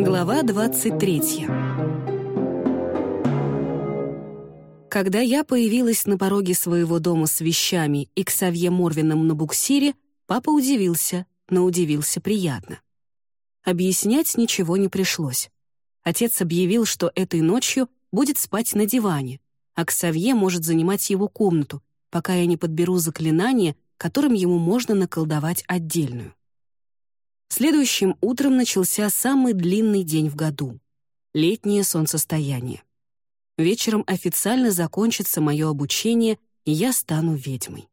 Глава 23 Когда я появилась на пороге своего дома с вещами и к Савье Морвином на буксире, папа удивился, но удивился приятно. Объяснять ничего не пришлось. Отец объявил, что этой ночью будет спать на диване, а Ксавье может занимать его комнату, пока я не подберу заклинание, которым ему можно наколдовать отдельную. Следующим утром начался самый длинный день в году — летнее солнцестояние. Вечером официально закончится мое обучение, и я стану ведьмой.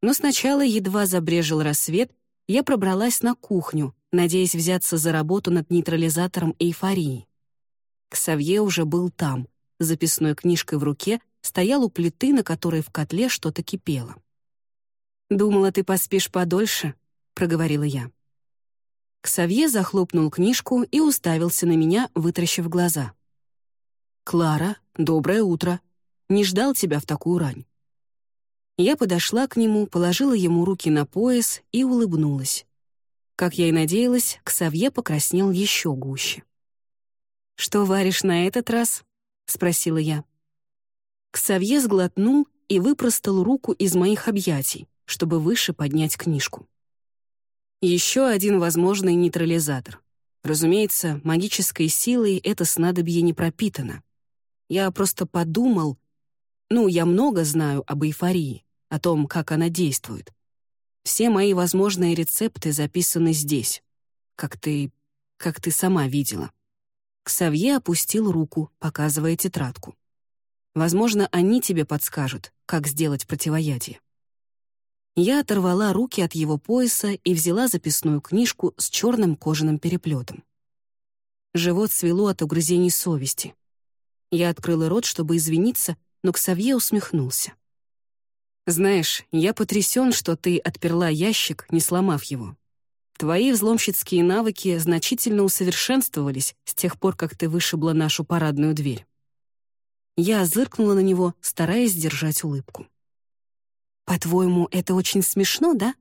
Но сначала едва забрежил рассвет, я пробралась на кухню, надеясь взяться за работу над нейтрализатором эйфории. Ксавье уже был там, записной книжкой в руке, стоял у плиты, на которой в котле что-то кипело. «Думала, ты поспишь подольше», — проговорила я. Ксавье захлопнул книжку и уставился на меня, вытращив глаза. «Клара, доброе утро. Не ждал тебя в такую рань». Я подошла к нему, положила ему руки на пояс и улыбнулась. Как я и надеялась, Ксавье покраснел еще гуще. «Что варишь на этот раз?» — спросила я. Ксавье сглотнул и выпростал руку из моих объятий, чтобы выше поднять книжку. Еще один возможный нейтрализатор. Разумеется, магической силой это снадобье не пропитано. Я просто подумал... Ну, я много знаю об эйфории, о том, как она действует. Все мои возможные рецепты записаны здесь. Как ты... как ты сама видела. Ксавье опустил руку, показывая тетрадку. Возможно, они тебе подскажут, как сделать противоядие. Я оторвала руки от его пояса и взяла записную книжку с черным кожаным переплетом. Живот свело от угрызений совести. Я открыла рот, чтобы извиниться, но Ксавье усмехнулся. «Знаешь, я потрясен, что ты отперла ящик, не сломав его. Твои взломщицкие навыки значительно усовершенствовались с тех пор, как ты вышибла нашу парадную дверь». Я зыркнула на него, стараясь сдержать улыбку. «По-твоему, это очень смешно, да?»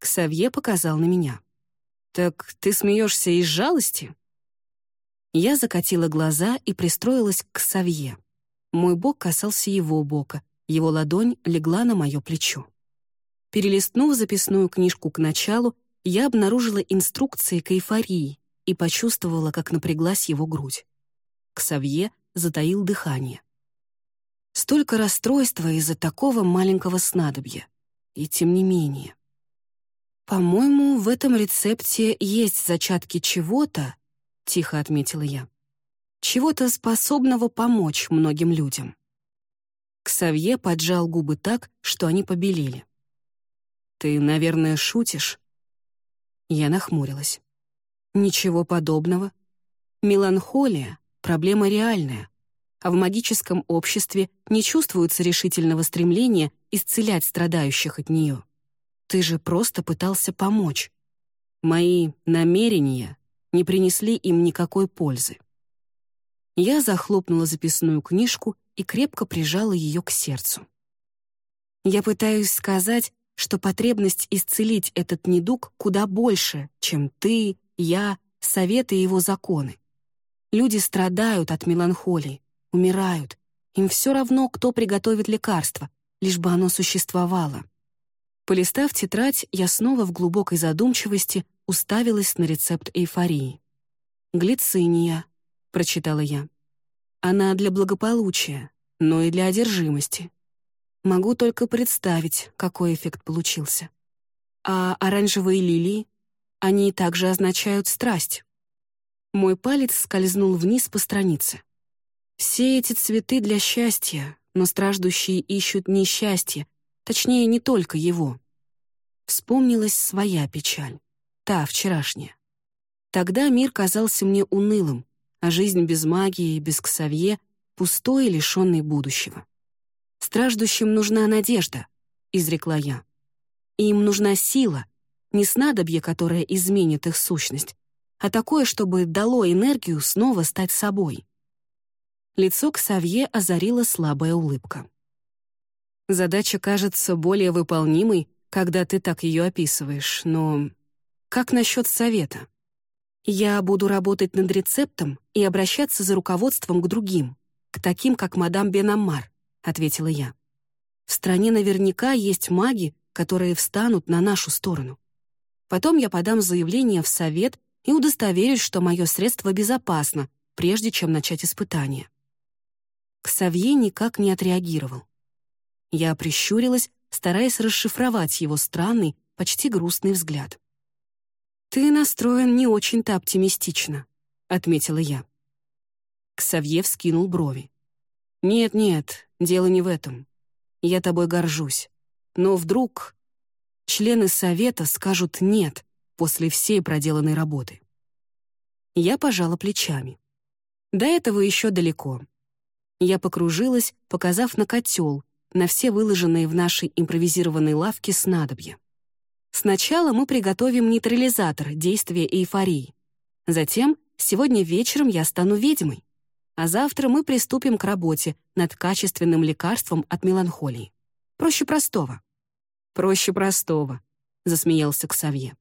Ксавье показал на меня. «Так ты смеешься из жалости?» Я закатила глаза и пристроилась к Ксавье. Мой бок касался его бока, его ладонь легла на мое плечо. Перелистнув записную книжку к началу, я обнаружила инструкции к эйфории и почувствовала, как напряглась его грудь. Ксавье затаил дыхание. Столько расстройства из-за такого маленького снадобья. И тем не менее. «По-моему, в этом рецепте есть зачатки чего-то», — тихо отметила я. «Чего-то способного помочь многим людям». Ксавье поджал губы так, что они побелели. «Ты, наверное, шутишь?» Я нахмурилась. «Ничего подобного. Меланхолия — проблема реальная а в магическом обществе не чувствуется решительного стремления исцелять страдающих от нее. Ты же просто пытался помочь. Мои намерения не принесли им никакой пользы. Я захлопнула записную книжку и крепко прижала ее к сердцу. Я пытаюсь сказать, что потребность исцелить этот недуг куда больше, чем ты, я, советы и его законы. Люди страдают от меланхолии, умирают. Им все равно, кто приготовит лекарство, лишь бы оно существовало. Полистав тетрадь, я снова в глубокой задумчивости уставилась на рецепт эйфории. «Глициния», — прочитала я. «Она для благополучия, но и для одержимости. Могу только представить, какой эффект получился. А оранжевые лилии? Они также означают страсть». Мой палец скользнул вниз по странице. Все эти цветы для счастья, но страждущие ищут несчастье, точнее, не только его. Вспомнилась своя печаль, та вчерашняя. Тогда мир казался мне унылым, а жизнь без магии, без Ксавье, пустой и лишенной будущего. «Страждущим нужна надежда», — изрекла я. «Им нужна сила, не снадобье, которое изменит их сущность, а такое, чтобы дало энергию снова стать собой. Лицо Ксавье озарила слабая улыбка. «Задача кажется более выполнимой, когда ты так ее описываешь, но как насчет совета? «Я буду работать над рецептом и обращаться за руководством к другим, к таким, как мадам Бенаммар», — ответила я. «В стране наверняка есть маги, которые встанут на нашу сторону. Потом я подам заявление в совет и удостоверюсь, что мое средство безопасно, прежде чем начать испытание». Ксавье никак не отреагировал. Я прищурилась, стараясь расшифровать его странный, почти грустный взгляд. «Ты настроен не очень-то оптимистично», — отметила я. Ксавье вскинул брови. «Нет-нет, дело не в этом. Я тобой горжусь. Но вдруг члены совета скажут «нет» после всей проделанной работы». Я пожала плечами. До этого еще далеко. Я покружилась, показав на котел, на все выложенные в нашей импровизированной лавке снадобья. Сначала мы приготовим нейтрализатор действия эйфории. Затем, сегодня вечером я стану ведьмой. А завтра мы приступим к работе над качественным лекарством от меланхолии. Проще простого. Проще простого, засмеялся Ксавье.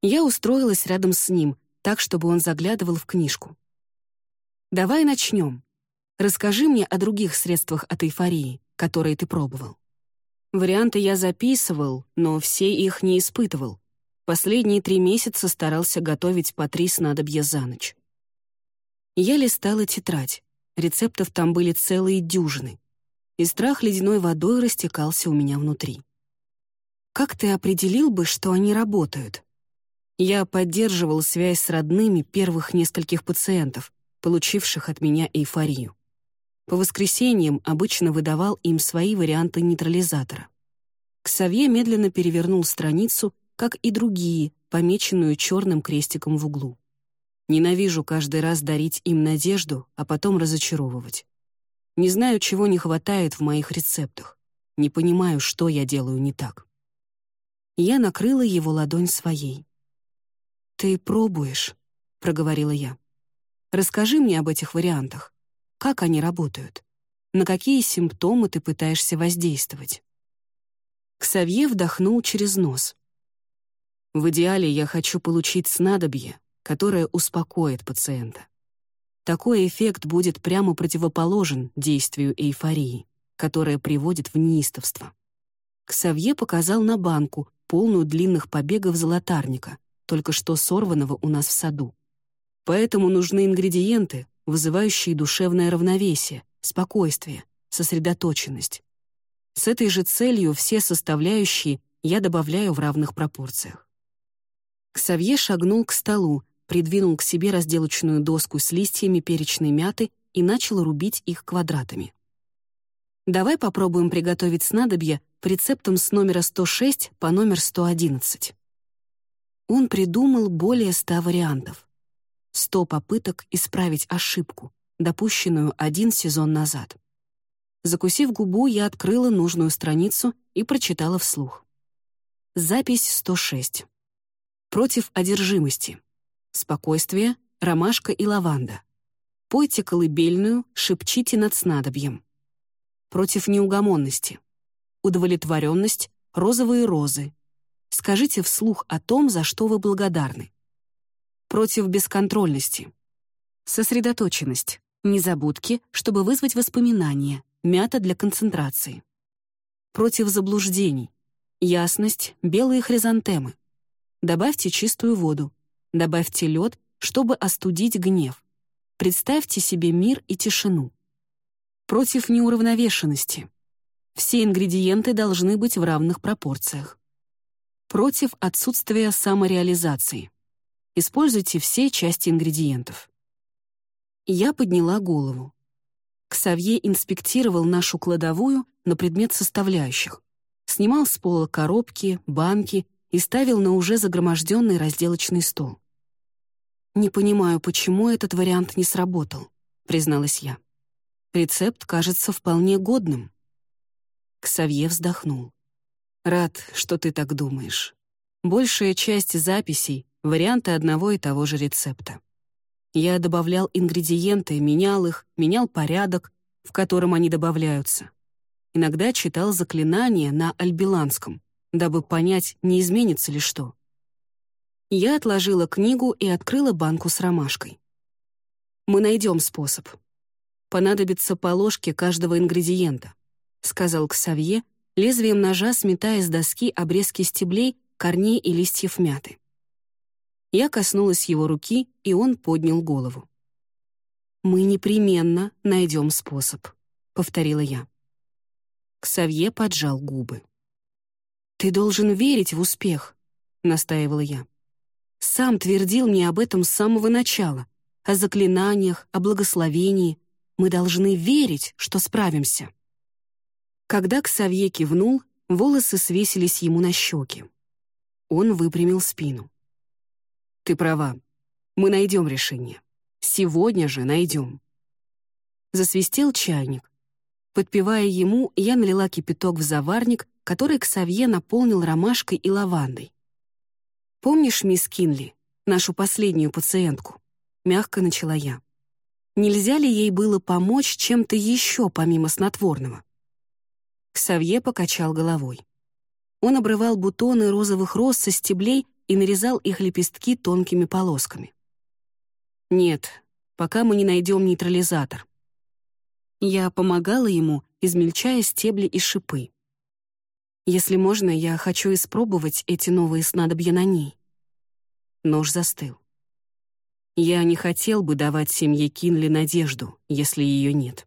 Я устроилась рядом с ним, так, чтобы он заглядывал в книжку. Давай начнем. Расскажи мне о других средствах от эйфории, которые ты пробовал. Варианты я записывал, но все их не испытывал. Последние три месяца старался готовить по три снадобья за ночь. Я листала тетрадь. Рецептов там были целые дюжины. И страх ледяной водой растекался у меня внутри. Как ты определил бы, что они работают? Я поддерживал связь с родными первых нескольких пациентов, получивших от меня эйфорию. По воскресеньям обычно выдавал им свои варианты нейтрализатора. Ксавье медленно перевернул страницу, как и другие, помеченную черным крестиком в углу. Ненавижу каждый раз дарить им надежду, а потом разочаровывать. Не знаю, чего не хватает в моих рецептах. Не понимаю, что я делаю не так. Я накрыла его ладонь своей. «Ты пробуешь», — проговорила я. «Расскажи мне об этих вариантах. Как они работают? На какие симптомы ты пытаешься воздействовать? Ксавье вдохнул через нос. В идеале я хочу получить снадобье, которое успокоит пациента. Такой эффект будет прямо противоположен действию эйфории, которая приводит в неистовство. Ксавье показал на банку, полную длинных побегов золотарника, только что сорванного у нас в саду. Поэтому нужны ингредиенты, вызывающие душевное равновесие, спокойствие, сосредоточенность. С этой же целью все составляющие я добавляю в равных пропорциях. Ксавье шагнул к столу, придвинул к себе разделочную доску с листьями перечной мяты и начал рубить их квадратами. Давай попробуем приготовить снадобье по рецептам с номера 106 по номер 111. Он придумал более ста вариантов. Сто попыток исправить ошибку, допущенную один сезон назад. Закусив губу, я открыла нужную страницу и прочитала вслух. Запись 106. Против одержимости. Спокойствие, ромашка и лаванда. Пойте колыбельную, шепчите над снадобьем. Против неугомонности. Удовлетворенность, розовые розы. Скажите вслух о том, за что вы благодарны против бесконтрольности. Сосредоточенность. Незабудки, чтобы вызвать воспоминания. Мята для концентрации. Против заблуждений. Ясность, белые хризантемы. Добавьте чистую воду. Добавьте лед, чтобы остудить гнев. Представьте себе мир и тишину. Против неуравновешенности. Все ингредиенты должны быть в равных пропорциях. Против отсутствия самореализации. Используйте все части ингредиентов. Я подняла голову. Ксавье инспектировал нашу кладовую на предмет составляющих. Снимал с пола коробки, банки и ставил на уже загроможденный разделочный стол. «Не понимаю, почему этот вариант не сработал», — призналась я. «Рецепт кажется вполне годным». Ксавье вздохнул. «Рад, что ты так думаешь. Большая часть записей варианты одного и того же рецепта. Я добавлял ингредиенты, менял их, менял порядок, в котором они добавляются. Иногда читал заклинания на альбиланском, дабы понять, не изменится ли что. Я отложила книгу и открыла банку с ромашкой. «Мы найдем способ. Понадобится по ложке каждого ингредиента», сказал Ксавье, лезвием ножа сметая с доски обрезки стеблей, корней и листьев мяты. Я коснулась его руки, и он поднял голову. «Мы непременно найдем способ», — повторила я. Ксавье поджал губы. «Ты должен верить в успех», — настаивала я. «Сам твердил мне об этом с самого начала, о заклинаниях, о благословении. Мы должны верить, что справимся». Когда Ксавье кивнул, волосы свесились ему на щеки. Он выпрямил спину. «Ты права. Мы найдем решение. Сегодня же найдем». Засвистел чайник. Подпевая ему, я налила кипяток в заварник, который Ксавье наполнил ромашкой и лавандой. «Помнишь, мисс Кинли, нашу последнюю пациентку?» — мягко начала я. «Нельзя ли ей было помочь чем-то еще помимо снотворного?» Ксавье покачал головой. Он обрывал бутоны розовых роз со стеблей и нарезал их лепестки тонкими полосками. «Нет, пока мы не найдем нейтрализатор». Я помогала ему, измельчая стебли и шипы. «Если можно, я хочу испробовать эти новые снадобья на ней». Нож застыл. Я не хотел бы давать семье Кинли надежду, если ее нет.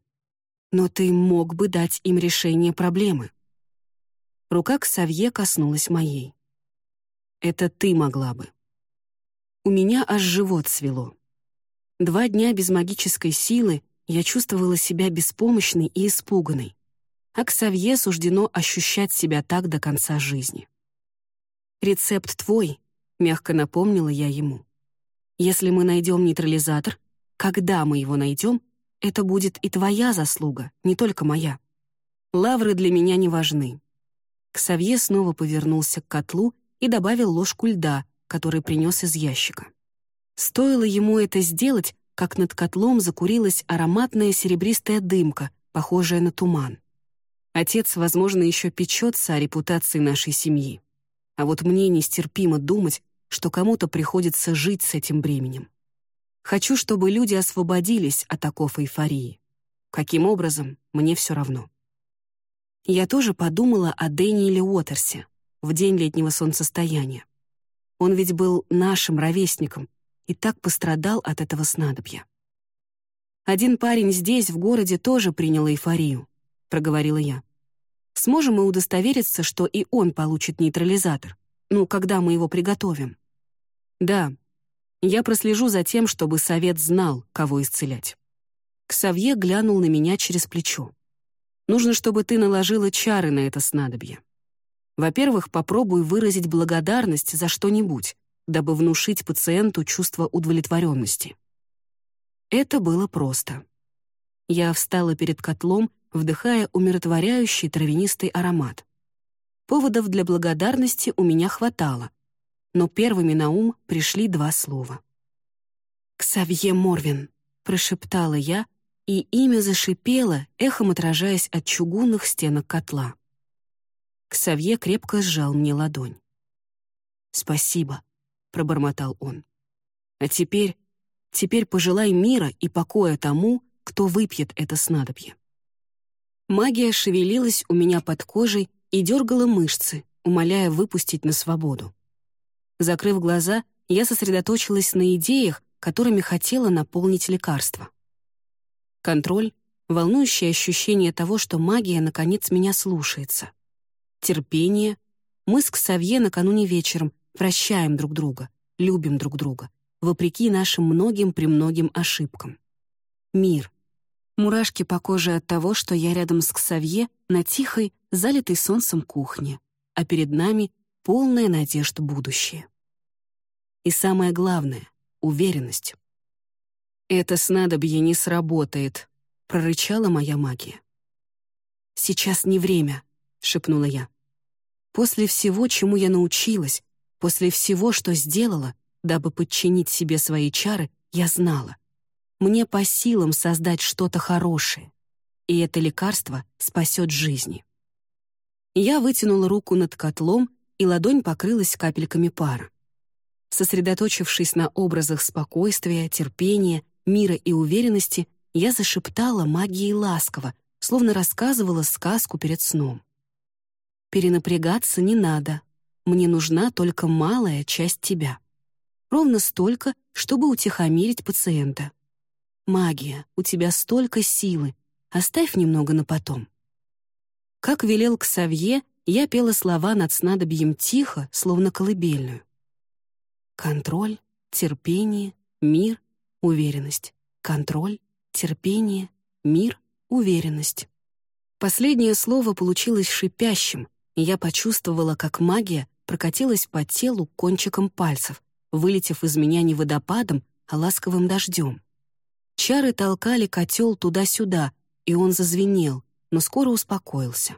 Но ты мог бы дать им решение проблемы. Рука Ксавье коснулась моей. Это ты могла бы. У меня аж живот свело. Два дня без магической силы я чувствовала себя беспомощной и испуганной. А Ксавье суждено ощущать себя так до конца жизни. «Рецепт твой», — мягко напомнила я ему. «Если мы найдем нейтрализатор, когда мы его найдем, это будет и твоя заслуга, не только моя. Лавры для меня не важны». Ксавье снова повернулся к котлу и добавил ложку льда, который принес из ящика. Стоило ему это сделать, как над котлом закурилась ароматная серебристая дымка, похожая на туман. Отец, возможно, еще печется о репутации нашей семьи. А вот мне нестерпимо думать, что кому-то приходится жить с этим бременем. Хочу, чтобы люди освободились от оков эйфории. Каким образом, мне все равно. Я тоже подумала о Дэниеле Уотерсе, в день летнего солнцестояния. Он ведь был нашим ровесником и так пострадал от этого снадобья. «Один парень здесь, в городе, тоже принял эйфорию», — проговорила я. «Сможем мы удостовериться, что и он получит нейтрализатор? Ну, когда мы его приготовим?» «Да. Я прослежу за тем, чтобы совет знал, кого исцелять». Ксавье глянул на меня через плечо. «Нужно, чтобы ты наложила чары на это снадобье. Во-первых, попробуй выразить благодарность за что-нибудь, дабы внушить пациенту чувство удовлетворенности. Это было просто. Я встала перед котлом, вдыхая умиротворяющий травянистый аромат. Поводов для благодарности у меня хватало, но первыми на ум пришли два слова. «Ксавье Морвин», — прошептала я, и имя зашипело, эхом отражаясь от чугунных стенок котла. Ксавье крепко сжал мне ладонь. «Спасибо», — пробормотал он. «А теперь, теперь пожелай мира и покоя тому, кто выпьет это снадобье». Магия шевелилась у меня под кожей и дергала мышцы, умоляя выпустить на свободу. Закрыв глаза, я сосредоточилась на идеях, которыми хотела наполнить лекарство. Контроль, волнующее ощущение того, что магия наконец меня слушается — терпение. Мы с Ксавье накануне вечером прощаем друг друга, любим друг друга, вопреки нашим многим-премногим ошибкам. Мир. Мурашки по коже от того, что я рядом с Ксавье на тихой, залитой солнцем кухне, а перед нами полная надежда будущее. И самое главное — уверенность. «Это снадобье не сработает», — прорычала моя магия. «Сейчас не время», — шепнула я. После всего, чему я научилась, после всего, что сделала, дабы подчинить себе свои чары, я знала. Мне по силам создать что-то хорошее, и это лекарство спасет жизни. Я вытянула руку над котлом, и ладонь покрылась капельками пара. Сосредоточившись на образах спокойствия, терпения, мира и уверенности, я зашептала магией ласково, словно рассказывала сказку перед сном. «Перенапрягаться не надо. Мне нужна только малая часть тебя. Ровно столько, чтобы утихомирить пациента. Магия, у тебя столько силы. Оставь немного на потом». Как велел Ксавье, я пела слова над снадобьем тихо, словно колыбельную. Контроль, терпение, мир, уверенность. Контроль, терпение, мир, уверенность. Последнее слово получилось шипящим, и я почувствовала, как магия прокатилась по телу кончиком пальцев, вылетев из меня не водопадом, а ласковым дождем. Чары толкали котел туда-сюда, и он зазвенел, но скоро успокоился.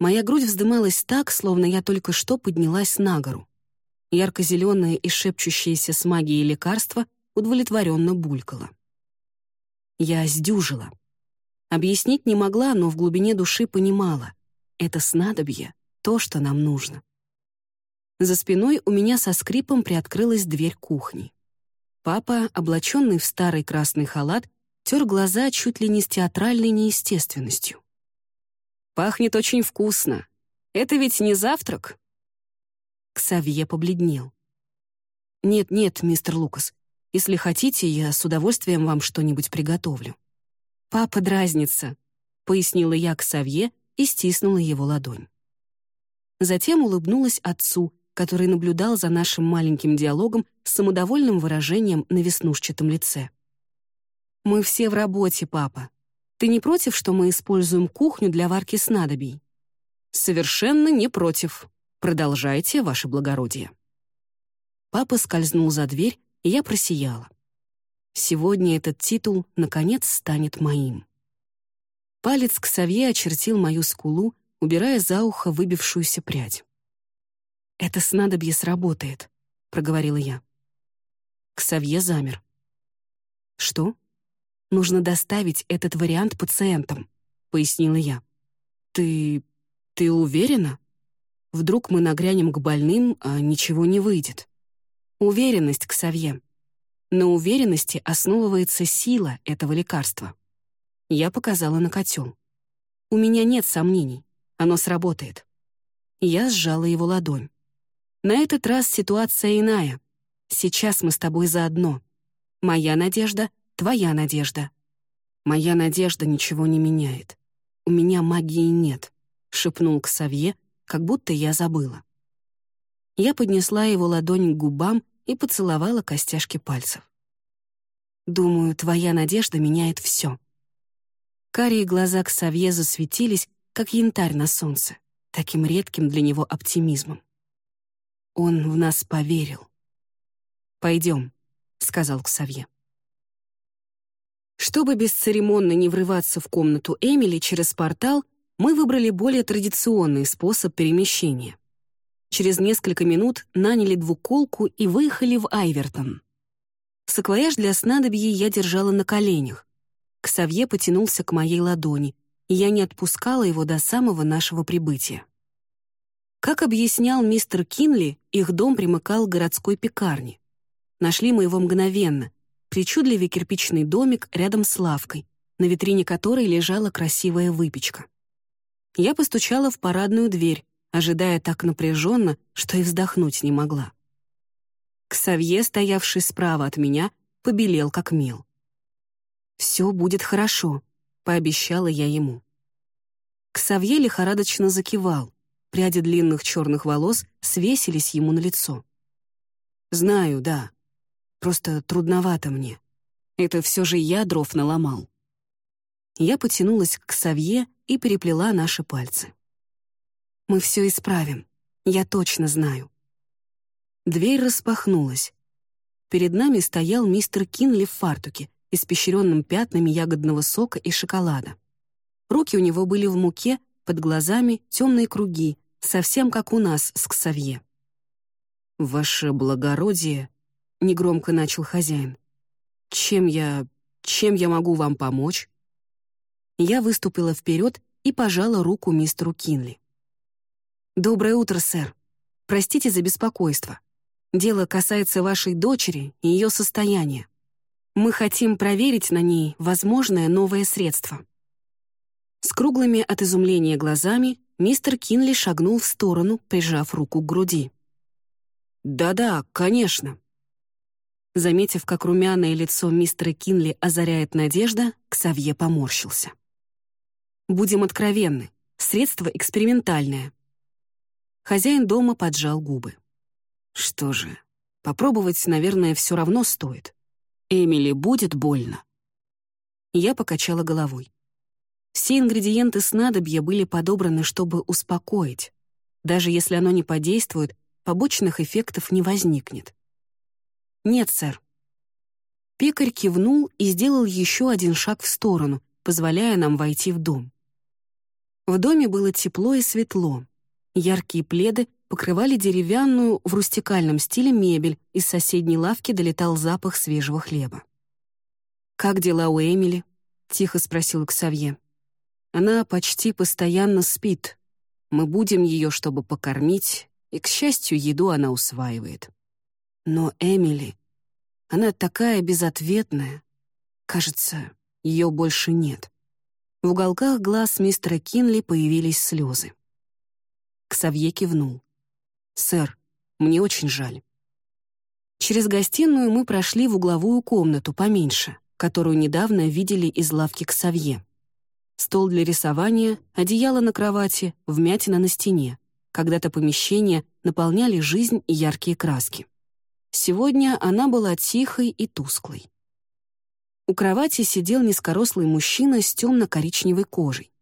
Моя грудь вздымалась так, словно я только что поднялась на гору. Ярко-зеленое и шепчущееся с магией лекарство удовлетворенно булькало. Я сдюжила. Объяснить не могла, но в глубине души понимала. Это снадобье — то, что нам нужно. За спиной у меня со скрипом приоткрылась дверь кухни. Папа, облаченный в старый красный халат, тер глаза чуть ли не с театральной неестественностью. «Пахнет очень вкусно. Это ведь не завтрак?» Ксавье побледнел. «Нет-нет, мистер Лукас, если хотите, я с удовольствием вам что-нибудь приготовлю». «Папа дразнится», — пояснила я Ксавье и стиснула его ладонь. Затем улыбнулась отцу, который наблюдал за нашим маленьким диалогом с самодовольным выражением на веснушчатом лице. «Мы все в работе, папа. Ты не против, что мы используем кухню для варки снадобий?» «Совершенно не против. Продолжайте, ваше благородие». Папа скользнул за дверь, и я просияла. Сегодня этот титул, наконец, станет моим. Палец к сове очертил мою скулу, убирая за ухо выбившуюся прядь. «Это снадобье сработает», — проговорила я. Ксавье замер. «Что?» нужно доставить этот вариант пациентам», — пояснила я. «Ты... ты уверена? Вдруг мы нагрянем к больным, а ничего не выйдет?» «Уверенность, Ксавье. На уверенности основывается сила этого лекарства». Я показала на котел. «У меня нет сомнений. Оно сработает». Я сжала его ладонь. «На этот раз ситуация иная. Сейчас мы с тобой заодно. Моя надежда Твоя надежда. Моя надежда ничего не меняет. У меня магии нет, шепнул к Савье, как будто я забыла. Я поднесла его ладонь к губам и поцеловала костяшки пальцев. Думаю, твоя надежда меняет все. Карие глаза к Савье засветились, как янтарь на солнце, таким редким для него оптимизмом. Он в нас поверил. «Пойдем», — сказал Ксавье. Чтобы бесцеремонно не врываться в комнату Эмили через портал, мы выбрали более традиционный способ перемещения. Через несколько минут наняли двуколку и выехали в Айвертон. Саквояж для снадобья я держала на коленях. Ксавье потянулся к моей ладони, и я не отпускала его до самого нашего прибытия. Как объяснял мистер Кинли, их дом примыкал к городской пекарне. Нашли мы его мгновенно, причудливый кирпичный домик рядом с лавкой, на витрине которой лежала красивая выпечка. Я постучала в парадную дверь, ожидая так напряженно, что и вздохнуть не могла. Ксавье, стоявший справа от меня, побелел как мел. «Все будет хорошо», — пообещала я ему. Ксавье лихорадочно закивал, пряди длинных черных волос свесились ему на лицо. «Знаю, да», Просто трудновато мне. Это все же я дров наломал. Я потянулась к Савье и переплела наши пальцы. «Мы все исправим. Я точно знаю». Дверь распахнулась. Перед нами стоял мистер Кинли в фартуке, испещренным пятнами ягодного сока и шоколада. Руки у него были в муке, под глазами темные круги, совсем как у нас с Ксавье. «Ваше благородие», — негромко начал хозяин. «Чем я... чем я могу вам помочь?» Я выступила вперед и пожала руку мистеру Кинли. «Доброе утро, сэр. Простите за беспокойство. Дело касается вашей дочери и ее состояния. Мы хотим проверить на ней возможное новое средство». С круглыми от изумления глазами мистер Кинли шагнул в сторону, прижав руку к груди. «Да-да, конечно». Заметив, как румяное лицо мистера Кинли озаряет надежда, Ксавье поморщился. «Будем откровенны, средство экспериментальное». Хозяин дома поджал губы. «Что же, попробовать, наверное, все равно стоит. Эмили будет больно». Я покачала головой. Все ингредиенты снадобья были подобраны, чтобы успокоить. Даже если оно не подействует, побочных эффектов не возникнет. «Нет, сэр». Пекарь кивнул и сделал еще один шаг в сторону, позволяя нам войти в дом. В доме было тепло и светло. Яркие пледы покрывали деревянную в рустикальном стиле мебель, из соседней лавки долетал запах свежего хлеба. «Как дела у Эмили?» — тихо спросил Ксавье. «Она почти постоянно спит. Мы будем ее, чтобы покормить, и, к счастью, еду она усваивает. Но Эмили, она такая безответная. Кажется, ее больше нет». В уголках глаз мистера Кинли появились слезы. Ксавье кивнул. «Сэр, мне очень жаль». Через гостиную мы прошли в угловую комнату поменьше, которую недавно видели из лавки к Савье. Стол для рисования, одеяло на кровати, вмятина на стене. Когда-то помещение наполняли жизнь и яркие краски. Сегодня она была тихой и тусклой. У кровати сидел низкорослый мужчина с темно-коричневой кожей.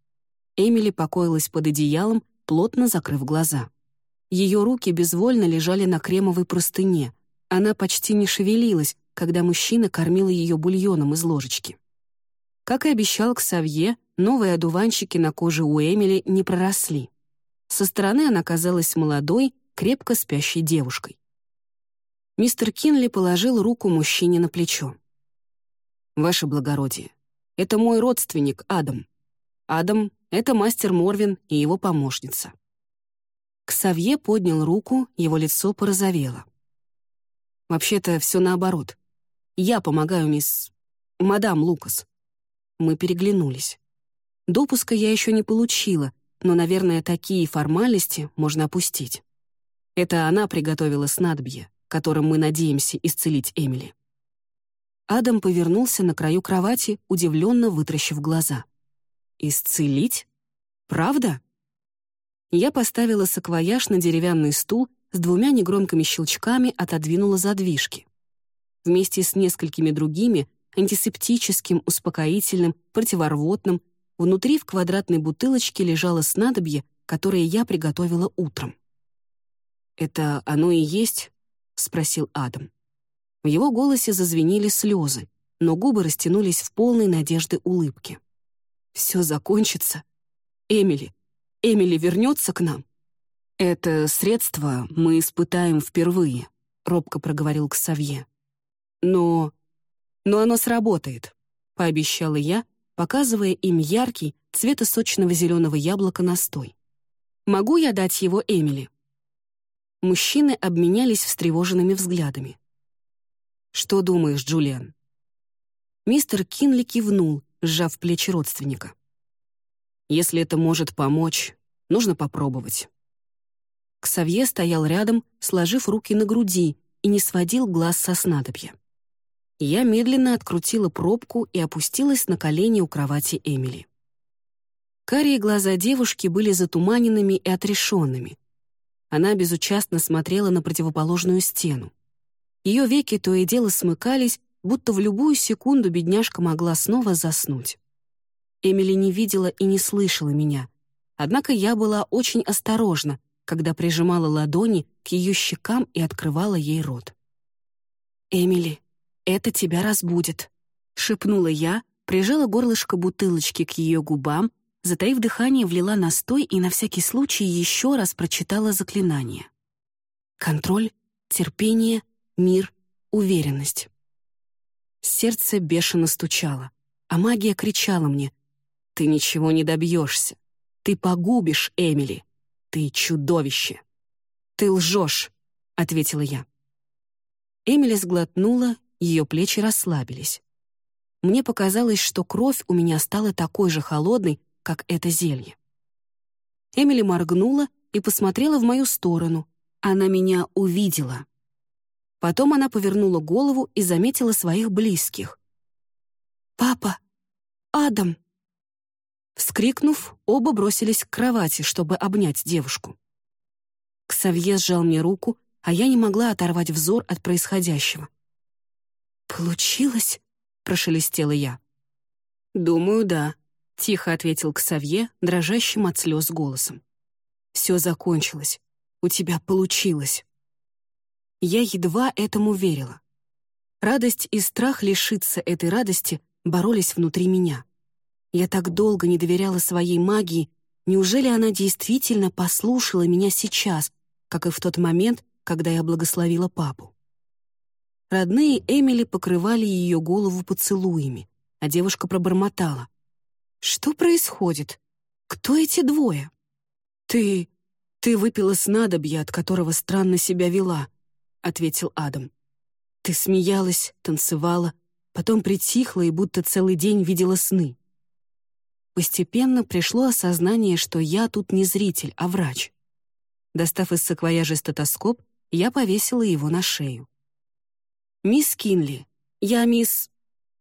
Эмили покоилась под одеялом, плотно закрыв глаза. Ее руки безвольно лежали на кремовой простыне. Она почти не шевелилась, когда мужчина кормил ее бульоном из ложечки. Как и обещал Ксавье, новые одуванчики на коже у Эмили не проросли. Со стороны она казалась молодой, крепко спящей девушкой. Мистер Кинли положил руку мужчине на плечо. «Ваше благородие, это мой родственник Адам. Адам — это мастер Морвин и его помощница. Ксавье поднял руку, его лицо порозовело. «Вообще-то все наоборот. Я помогаю мисс... мадам Лукас». Мы переглянулись. Допуска я еще не получила, но, наверное, такие формальности можно опустить. Это она приготовила снадобье, которым мы надеемся исцелить Эмили. Адам повернулся на краю кровати, удивленно вытращив глаза. «Исцелить? Правда?» Я поставила саквояж на деревянный стул с двумя негромкими щелчками отодвинула задвижки. Вместе с несколькими другими, антисептическим, успокоительным, противорвотным, внутри в квадратной бутылочке лежало снадобье, которое я приготовила утром. «Это оно и есть?» — спросил Адам. В его голосе зазвенели слезы, но губы растянулись в полной надежды улыбки. «Все закончится. Эмили, Эмили вернется к нам?» «Это средство мы испытаем впервые», — робко проговорил Ксавье. «Но... но оно сработает», — пообещала я, показывая им яркий, цвета сочного зеленого яблока настой. «Могу я дать его Эмили?» Мужчины обменялись встревоженными взглядами. «Что думаешь, Джулиан?» Мистер Кинли кивнул, сжав плечи родственника. Если это может помочь, нужно попробовать». Ксавье стоял рядом, сложив руки на груди, и не сводил глаз со снадобья. Я медленно открутила пробку и опустилась на колени у кровати Эмили. Карие глаза девушки были затуманенными и отрешенными. Она безучастно смотрела на противоположную стену. Ее веки то и дело смыкались, будто в любую секунду бедняжка могла снова заснуть. Эмили не видела и не слышала меня. Однако я была очень осторожна, когда прижимала ладони к ее щекам и открывала ей рот. «Эмили, это тебя разбудит», — шепнула я, прижала горлышко бутылочки к ее губам, затаив дыхание, влила настой и на всякий случай еще раз прочитала заклинание. Контроль, терпение, мир, уверенность. Сердце бешено стучало, а магия кричала мне ты ничего не добьешься. Ты погубишь Эмили. Ты чудовище. Ты лжешь, ответила я. Эмили сглотнула, ее плечи расслабились. Мне показалось, что кровь у меня стала такой же холодной, как это зелье. Эмили моргнула и посмотрела в мою сторону. Она меня увидела. Потом она повернула голову и заметила своих близких. «Папа! Адам!» Вскрикнув, оба бросились к кровати, чтобы обнять девушку. Ксавье сжал мне руку, а я не могла оторвать взор от происходящего. «Получилось?» — прошелестела я. «Думаю, да», — тихо ответил Ксавье, дрожащим от слез голосом. «Все закончилось. У тебя получилось». Я едва этому верила. Радость и страх лишиться этой радости боролись внутри меня. Я так долго не доверяла своей магии, неужели она действительно послушала меня сейчас, как и в тот момент, когда я благословила папу? Родные Эмили покрывали ее голову поцелуями, а девушка пробормотала. «Что происходит? Кто эти двое?» «Ты... ты выпила снадобье, от которого странно себя вела», — ответил Адам. «Ты смеялась, танцевала, потом притихла и будто целый день видела сны». Постепенно пришло осознание, что я тут не зритель, а врач. Достав из саквояжа стетоскоп, я повесила его на шею. «Мисс Кинли, я мисс...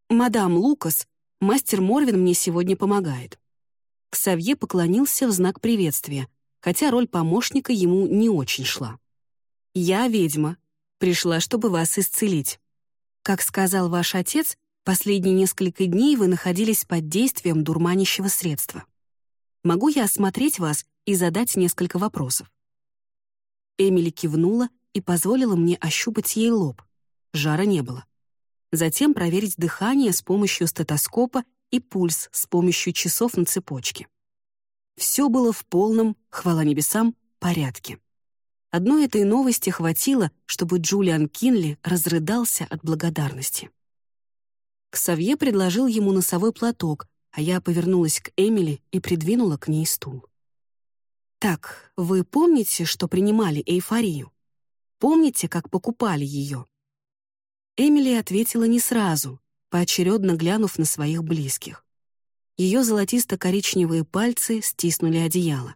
Мадам Лукас, мастер Морвин мне сегодня помогает». Ксавье поклонился в знак приветствия, хотя роль помощника ему не очень шла. «Я ведьма. Пришла, чтобы вас исцелить. Как сказал ваш отец, последние несколько дней вы находились под действием дурманящего средства. Могу я осмотреть вас и задать несколько вопросов?» Эмили кивнула и позволила мне ощупать ей лоб. Жара не было. Затем проверить дыхание с помощью стетоскопа и пульс с помощью часов на цепочке. Все было в полном, хвала небесам, порядке. Одной этой новости хватило, чтобы Джулиан Кинли разрыдался от благодарности. Ксавье предложил ему носовой платок, а я повернулась к Эмили и придвинула к ней стул. «Так, вы помните, что принимали эйфорию? Помните, как покупали ее?» Эмили ответила не сразу, поочередно глянув на своих близких. Ее золотисто-коричневые пальцы стиснули одеяло.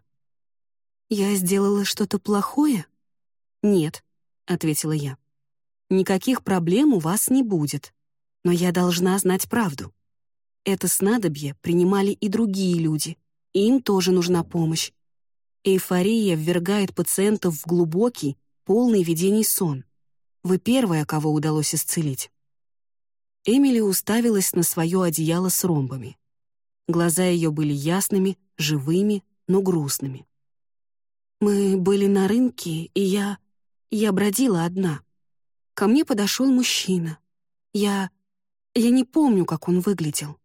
«Я сделала что-то плохое?» «Нет», — ответила я. «Никаких проблем у вас не будет, но я должна знать правду. Это снадобье принимали и другие люди, и им тоже нужна помощь. Эйфория ввергает пациентов в глубокий, полный видений сон. Вы первая, кого удалось исцелить». Эмили уставилась на свое одеяло с ромбами. Глаза ее были ясными, живыми, но грустными. «Мы были на рынке, и я... я бродила одна. Ко мне подошел мужчина. Я... я не помню, как он выглядел.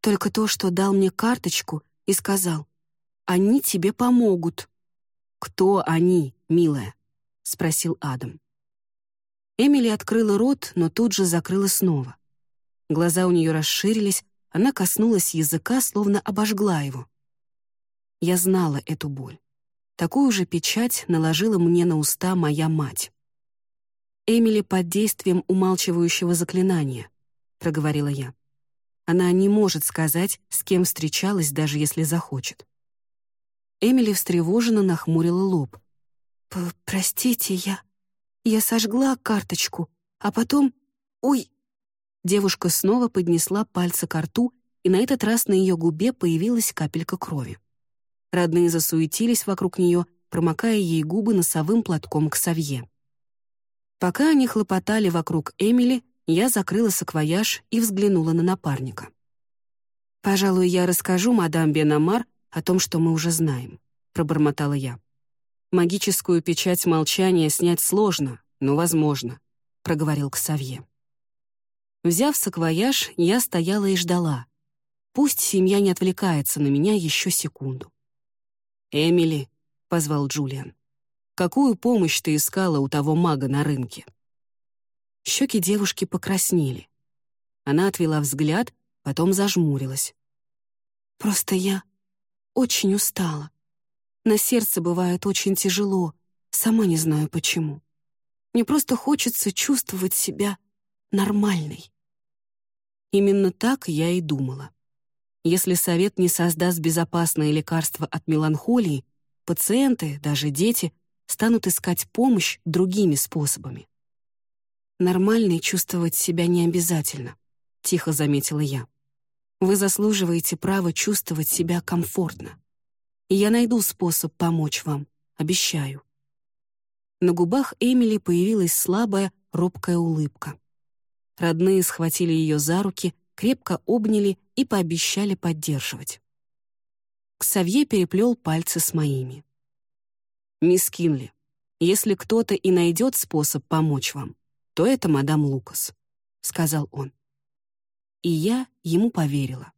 Только то, что дал мне карточку и сказал, «Они тебе помогут». «Кто они, милая?» — спросил Адам. Эмили открыла рот, но тут же закрыла снова. Глаза у нее расширились, она коснулась языка, словно обожгла его. Я знала эту боль. Такую же печать наложила мне на уста моя мать. «Эмили под действием умалчивающего заклинания», — проговорила я. «Она не может сказать, с кем встречалась, даже если захочет». Эмили встревоженно нахмурила лоб. «Простите, я...» Я сожгла карточку, а потом... Ой! Девушка снова поднесла пальцы к рту, и на этот раз на ее губе появилась капелька крови. Родные засуетились вокруг нее, промокая ей губы носовым платком к совье. Пока они хлопотали вокруг Эмили, я закрыла саквояж и взглянула на напарника. «Пожалуй, я расскажу мадам Бенамар о том, что мы уже знаем», — пробормотала я. «Магическую печать молчания снять сложно, но возможно», — проговорил Ксавье. Взяв саквояж, я стояла и ждала. Пусть семья не отвлекается на меня еще секунду. «Эмили», — позвал Джулиан, — «какую помощь ты искала у того мага на рынке?» Щеки девушки покраснели. Она отвела взгляд, потом зажмурилась. «Просто я очень устала. На сердце бывает очень тяжело, сама не знаю почему. Мне просто хочется чувствовать себя нормальной». Именно так я и думала. Если совет не создаст безопасное лекарство от меланхолии, пациенты, даже дети, станут искать помощь другими способами. «Нормальной чувствовать себя не обязательно», — тихо заметила я. «Вы заслуживаете права чувствовать себя комфортно. И я найду способ помочь вам, обещаю». На губах Эмили появилась слабая, робкая улыбка. Родные схватили ее за руки, крепко обняли и пообещали поддерживать. Ксавье переплел пальцы с моими. «Мисс Кинли, если кто-то и найдет способ помочь вам, то это мадам Лукас», — сказал он. И я ему поверила.